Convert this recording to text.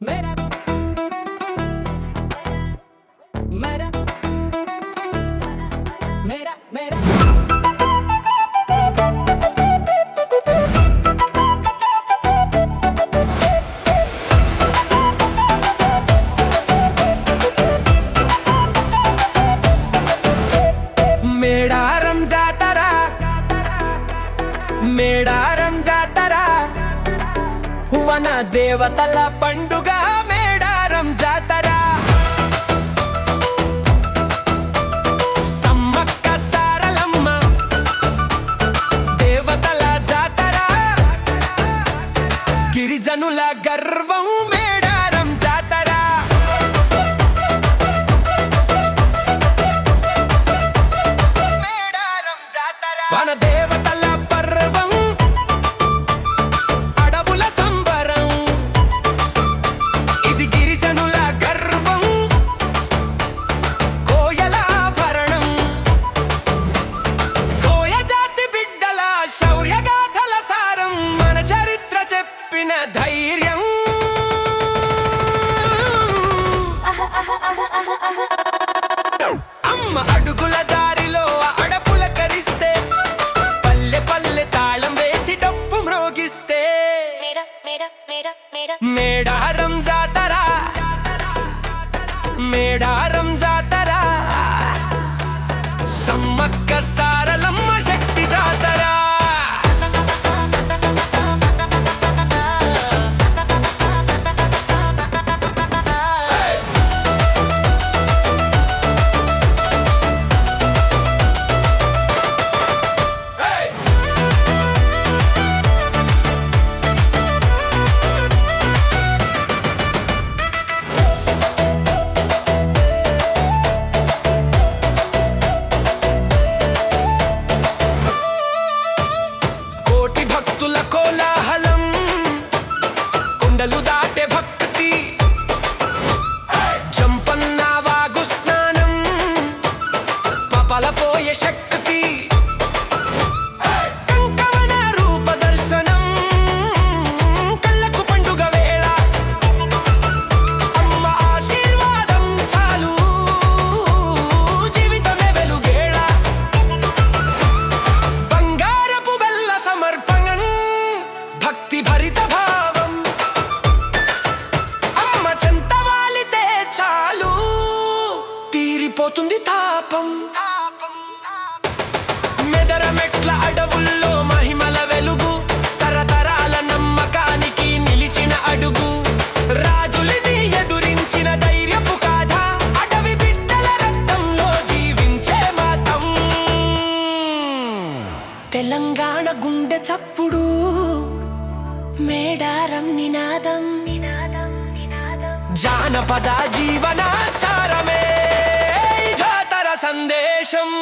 मेरा मेरा मेरा मेरा रमजा तारा मेड़ा వన దేవతల పండుగ మేడారం జాతర. సమ్మక్క సారలమ్మ దేవతల జాతర. గిరిజనుల గర్వం మేడారం జాతర. మేడారం జాతర. వన దేవత చెప్పిన ధైర్యం. అమ్మ అడుగుల దారిలో అడపుల కరిస్తే పల్లె పల్లె తాళం వేసి డప్పు మ్రోగిస్తే. మేడారం జాతర మేడారం జాతర. భక్తుల కోలాహలం కొండలు దాటే భక్తి. జంపన్న వాగు స్నానం పపల పోయే శక్తి. పోతుంది తాపం. మెదర మెట్ల అడవుల్లో మహిమల వెలుగు తరతరాల నమ్మకానికి నిలిచిన అడుగు. రాజులని ఎదురించిన ధైర్యపు కాథ అడవి బిడ్డల రక్తంలో జీవించే మాతం. తెలంగాణ గుండె చప్పుడు మేడారం నినాదం. జానపద జీవన சந்தேஷம்.